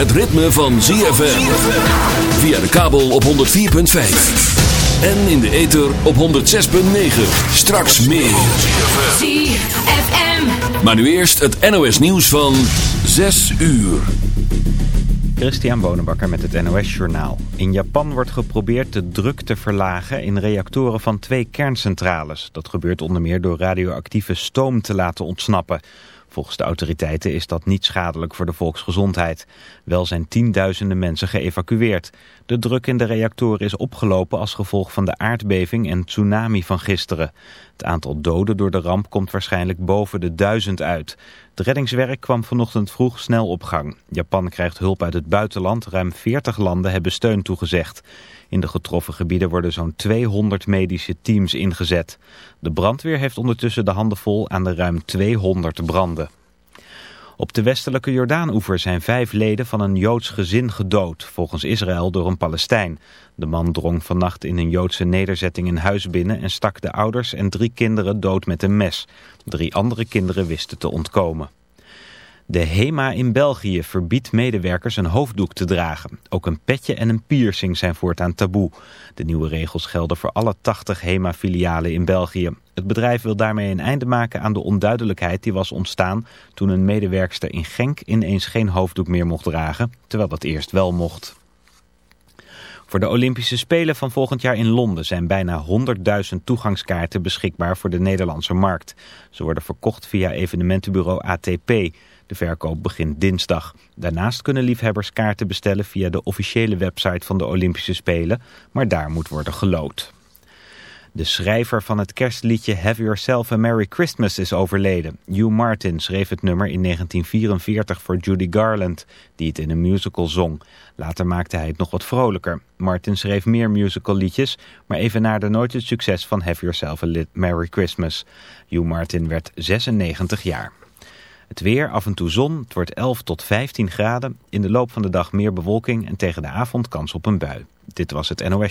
het ritme van ZFM. Via de kabel op 104.5. En in de ether op 106.9. Straks meer. ZFM. Maar nu eerst het NOS nieuws van 6 uur. Christian Bonenbakker met het NOS Journaal. In Japan wordt geprobeerd de druk te verlagen in reactoren van twee kerncentrales. Dat gebeurt onder meer door radioactieve stoom te laten ontsnappen. Volgens de autoriteiten is dat niet schadelijk voor de volksgezondheid. Wel zijn tienduizenden mensen geëvacueerd. De druk in de reactoren is opgelopen als gevolg van de aardbeving en tsunami van gisteren. Het aantal doden door de ramp komt waarschijnlijk boven de duizend uit. Het reddingswerk kwam vanochtend vroeg snel op gang. Japan krijgt hulp uit het buitenland. Ruim 40 landen hebben steun toegezegd. In de getroffen gebieden worden zo'n 200 medische teams ingezet. De brandweer heeft ondertussen de handen vol aan de ruim 200 branden. Op de westelijke Jordaanoever zijn vijf leden van een Joods gezin gedood, volgens Israël door een Palestijn. De man drong vannacht in een Joodse nederzetting een huis binnen en stak de ouders en drie kinderen dood met een mes. Drie andere kinderen wisten te ontkomen. De HEMA in België verbiedt medewerkers een hoofddoek te dragen. Ook een petje en een piercing zijn voortaan taboe. De nieuwe regels gelden voor alle 80 HEMA-filialen in België. Het bedrijf wil daarmee een einde maken aan de onduidelijkheid die was ontstaan... toen een medewerkster in Genk ineens geen hoofddoek meer mocht dragen, terwijl dat eerst wel mocht. Voor de Olympische Spelen van volgend jaar in Londen zijn bijna 100.000 toegangskaarten beschikbaar voor de Nederlandse markt. Ze worden verkocht via evenementenbureau ATP. De verkoop begint dinsdag. Daarnaast kunnen liefhebbers kaarten bestellen via de officiële website van de Olympische Spelen, maar daar moet worden gelood. De schrijver van het kerstliedje Have Yourself a Merry Christmas is overleden. Hugh Martin schreef het nummer in 1944 voor Judy Garland, die het in een musical zong. Later maakte hij het nog wat vrolijker. Martin schreef meer musicalliedjes, maar evenaarde nooit het succes van Have Yourself a Merry Christmas. Hugh Martin werd 96 jaar. Het weer, af en toe zon, het wordt 11 tot 15 graden. In de loop van de dag meer bewolking en tegen de avond kans op een bui. Dit was het NOS.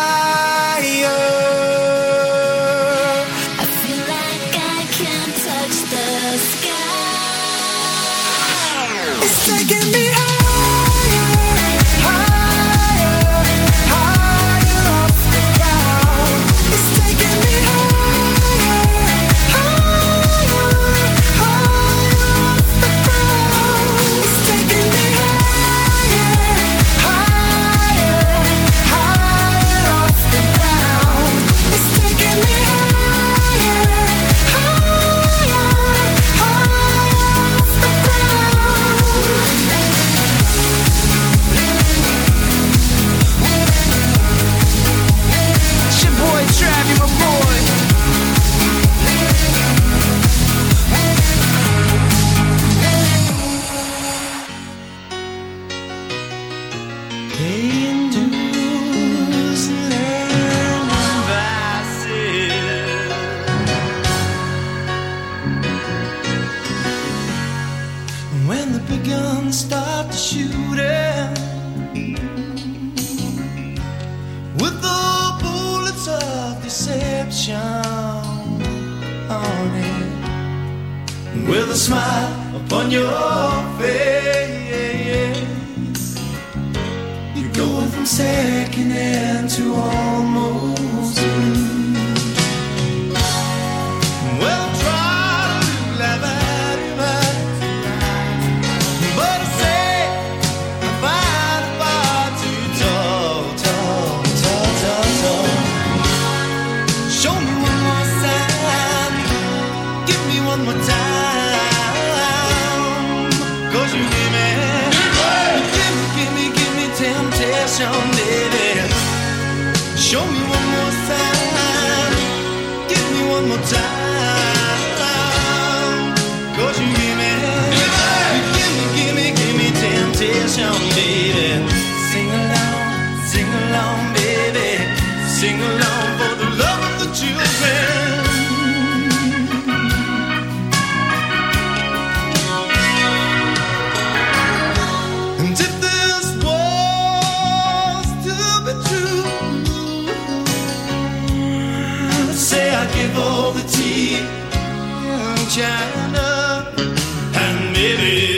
give all the tea in China, and maybe.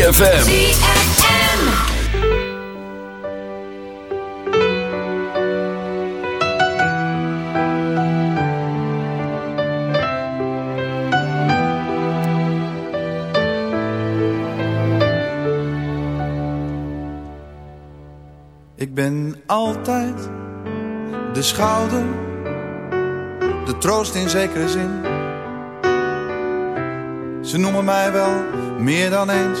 ZFM. Ik ben altijd de schouder, de troost in zekere zin. Ze noemen mij wel meer dan eens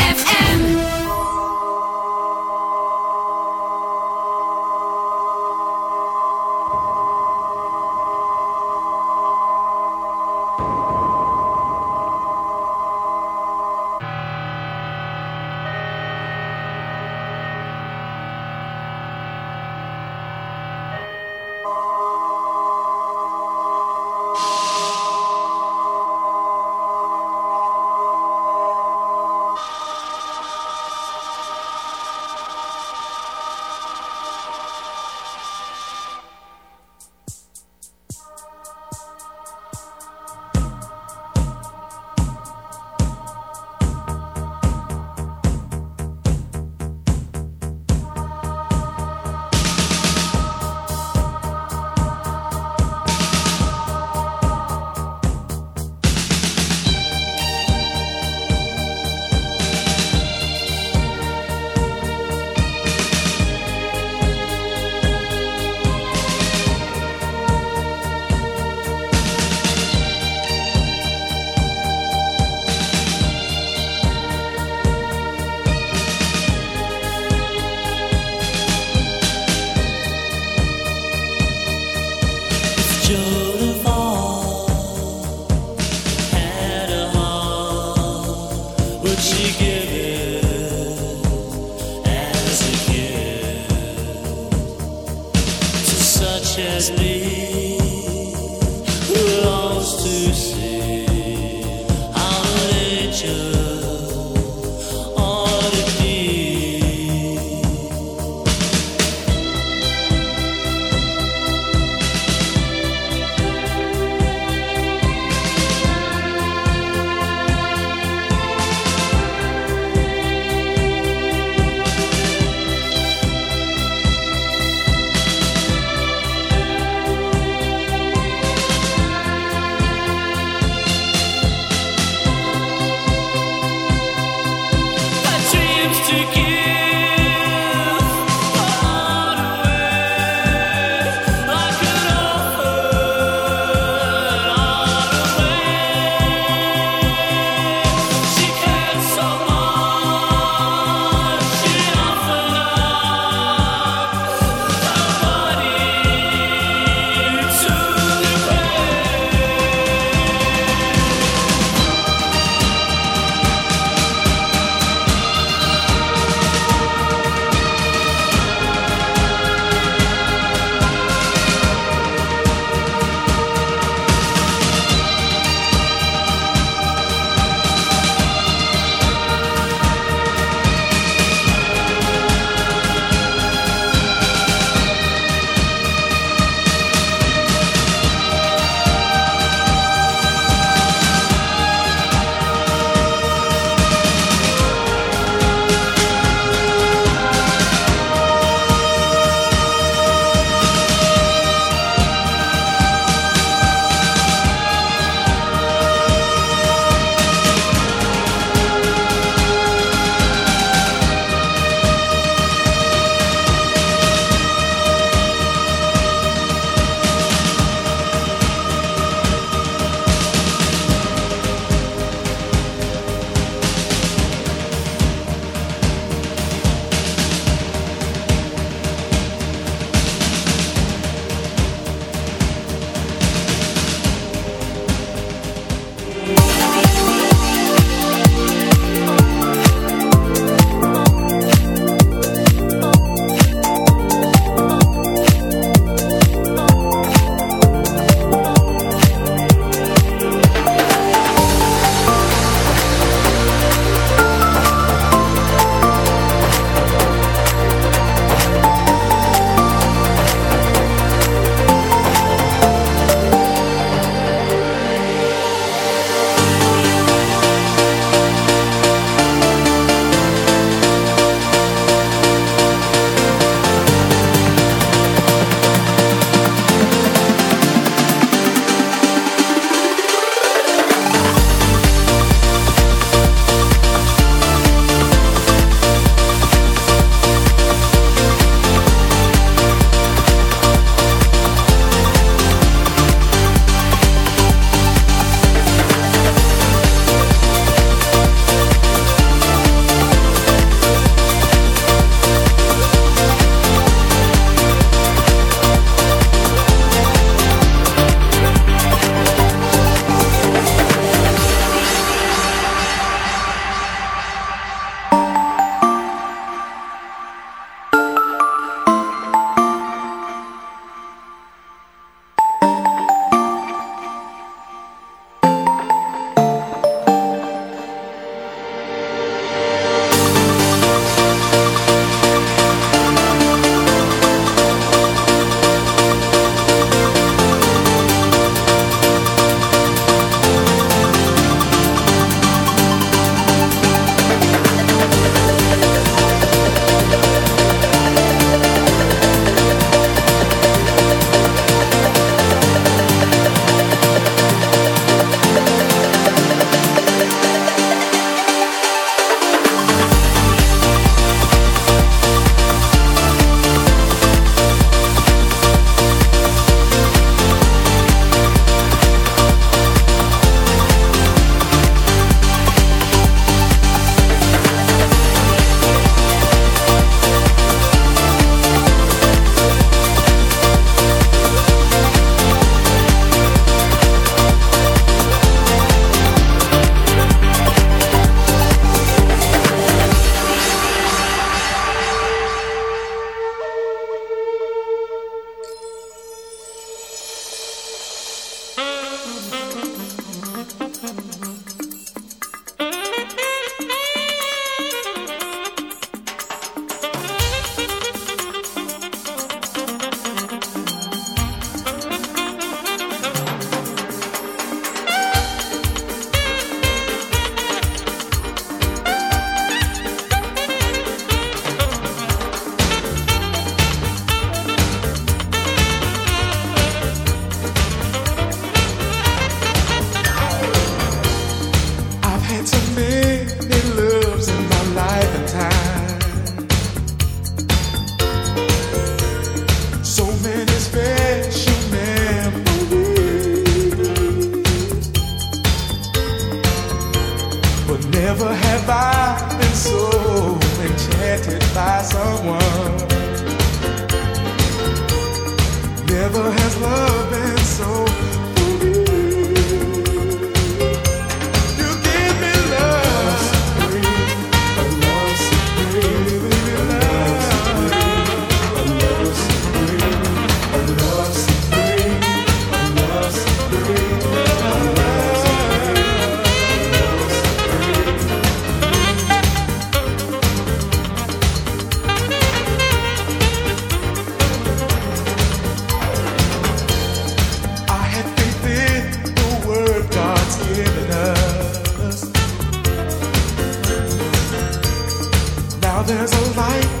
There's a light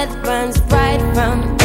death burns right from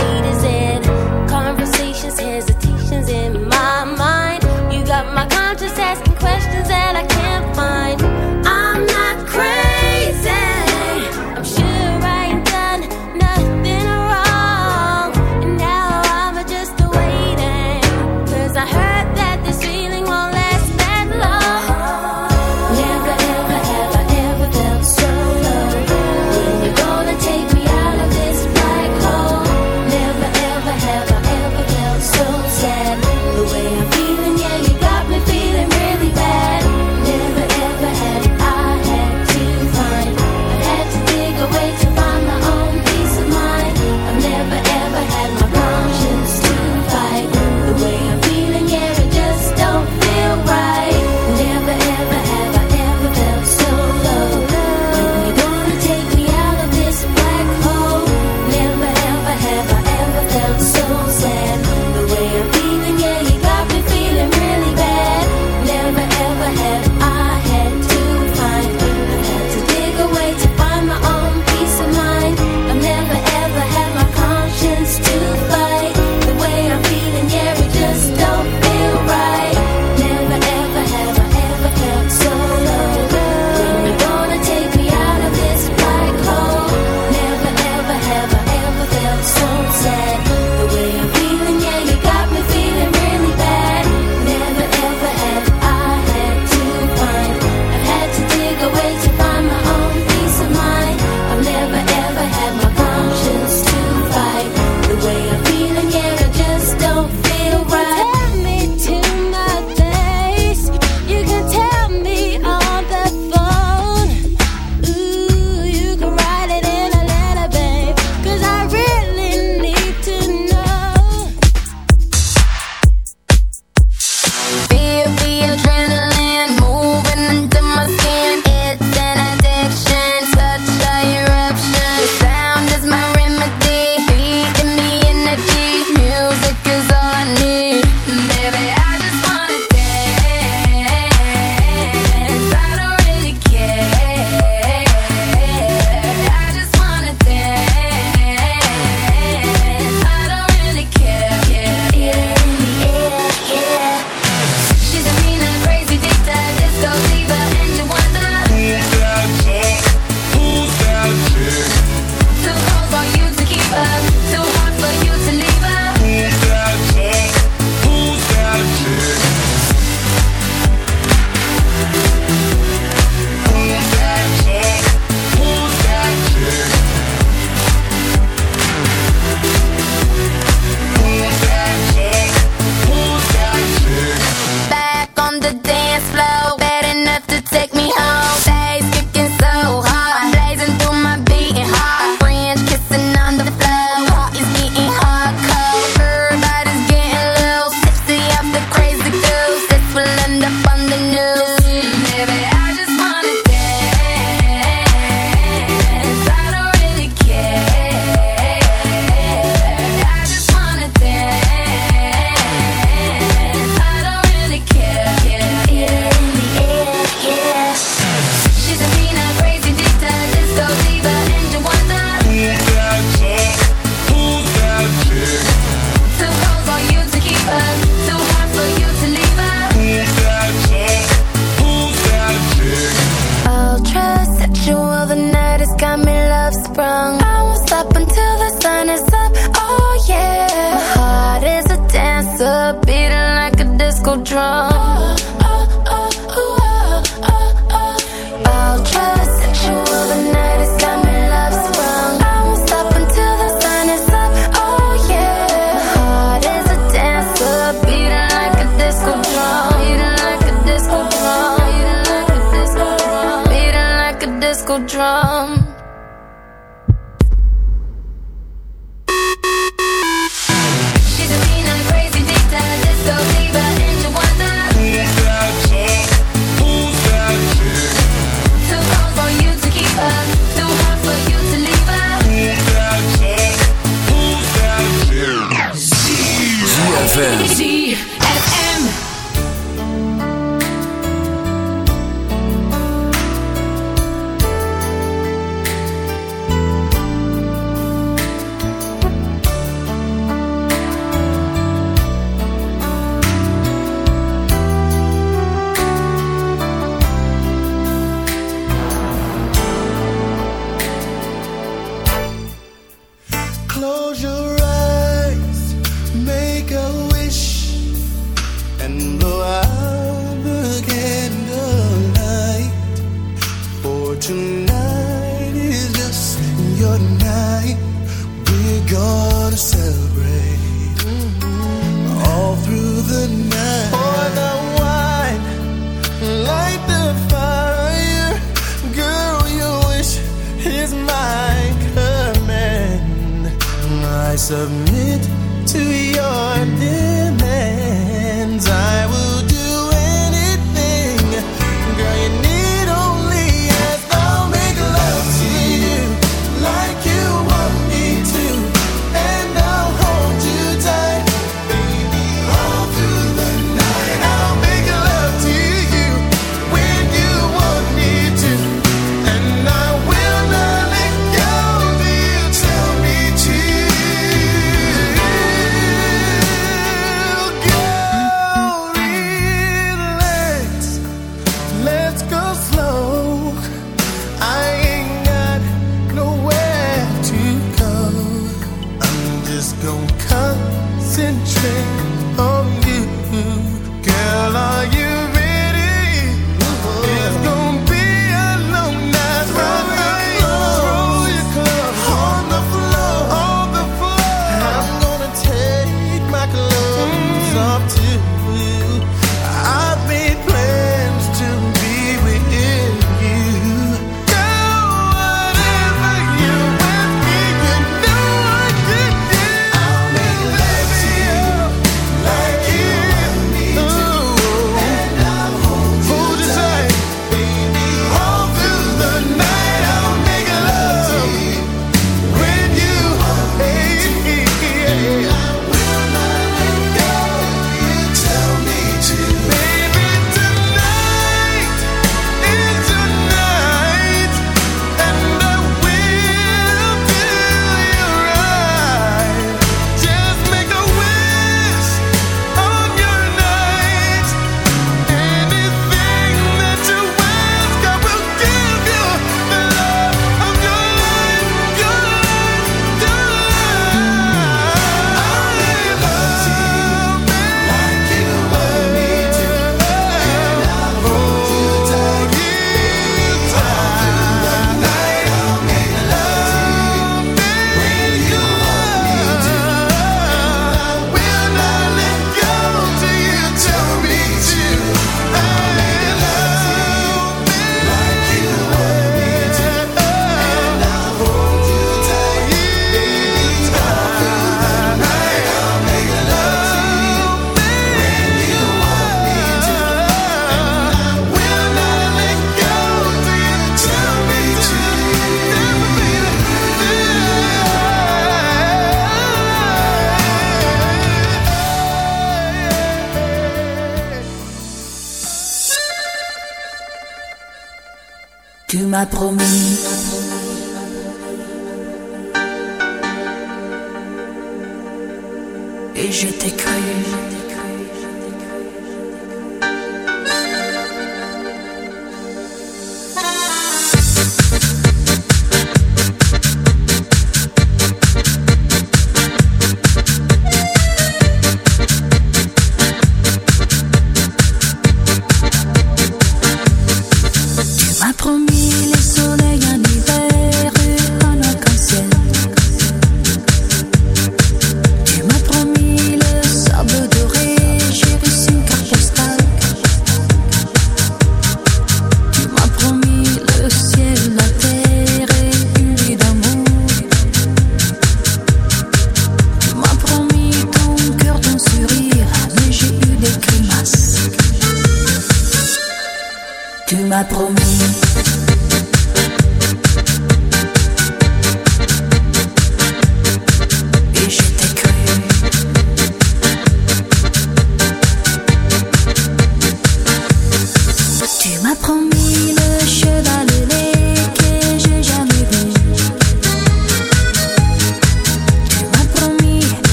submit to your demands.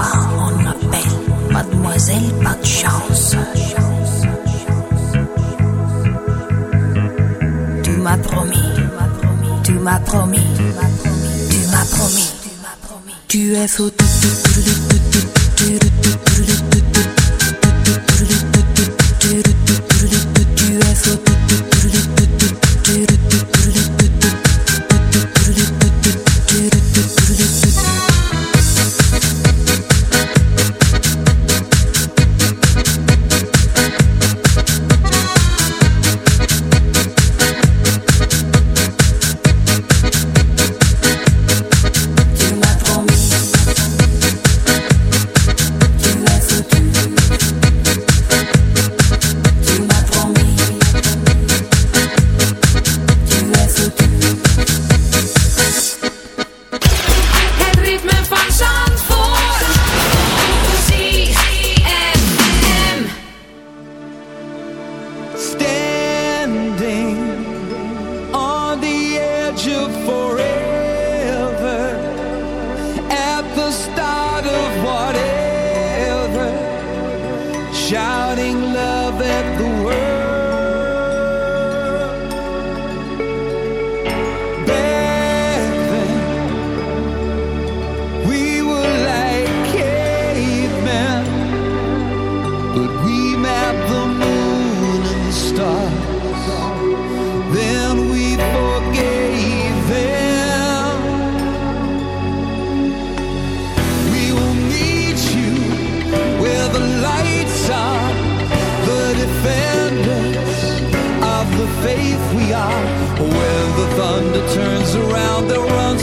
on m'appelle Mademoiselle Pas de chance. Tu m'as promis, tu m'as promis, tu m'as promis, tu m'as promis. Tu es faux. we are. When the thunder turns around, they'll run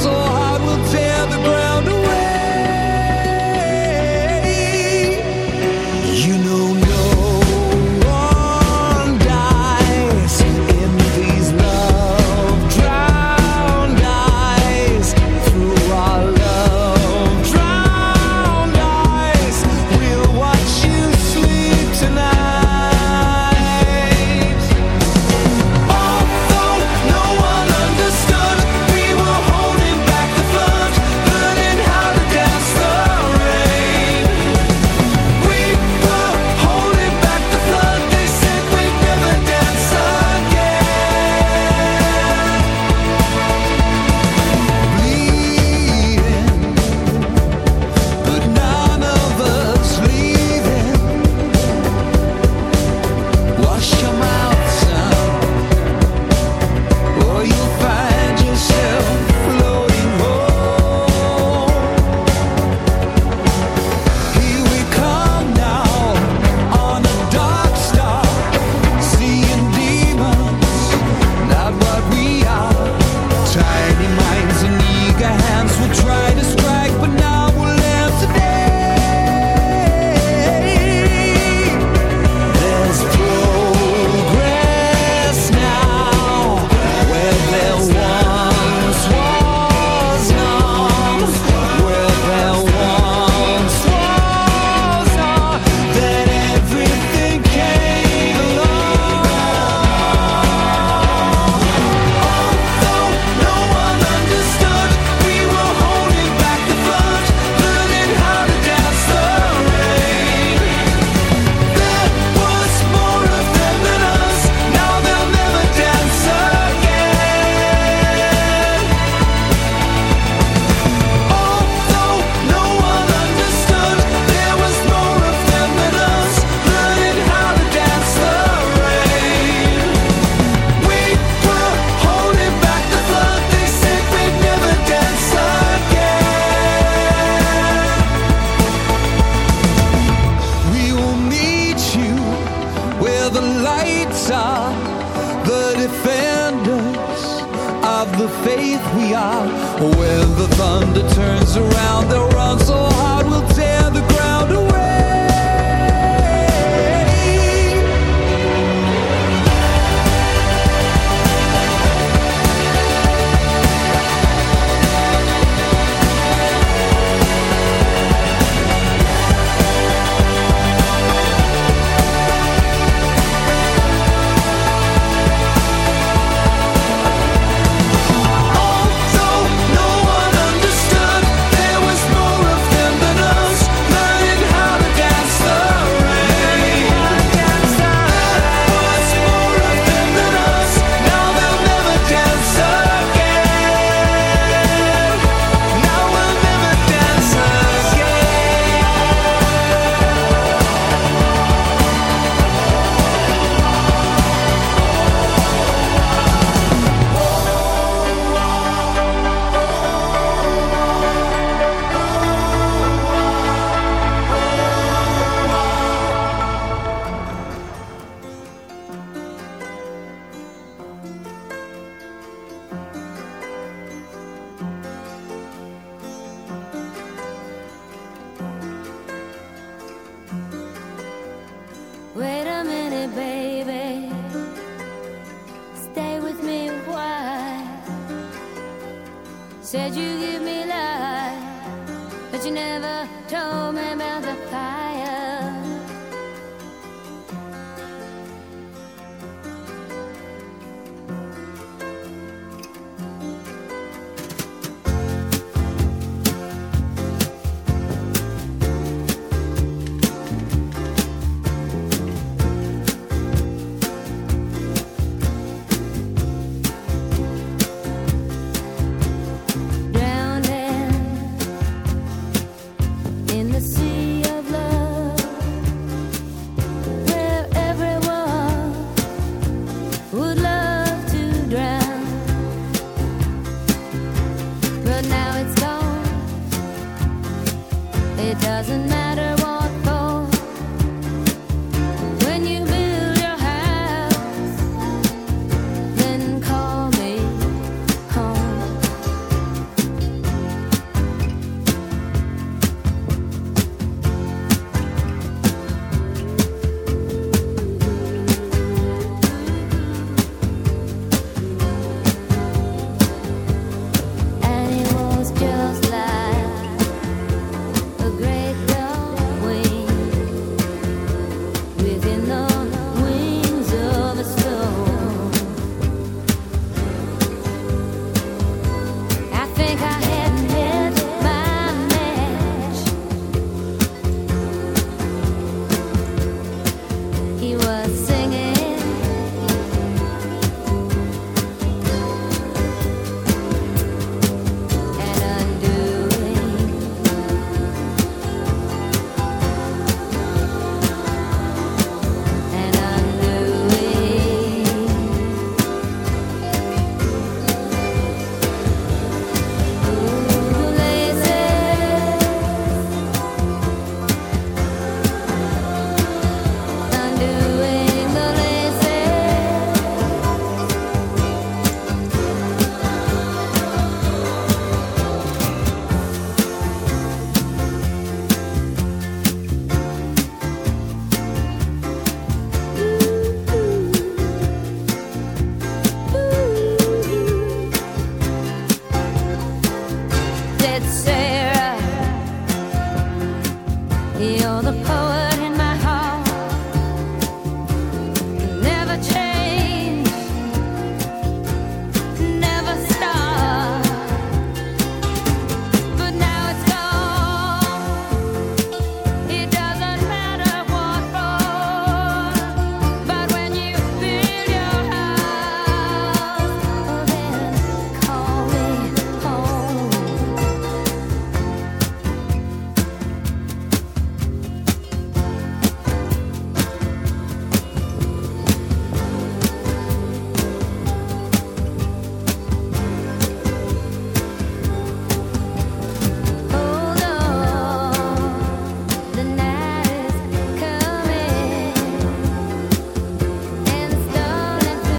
never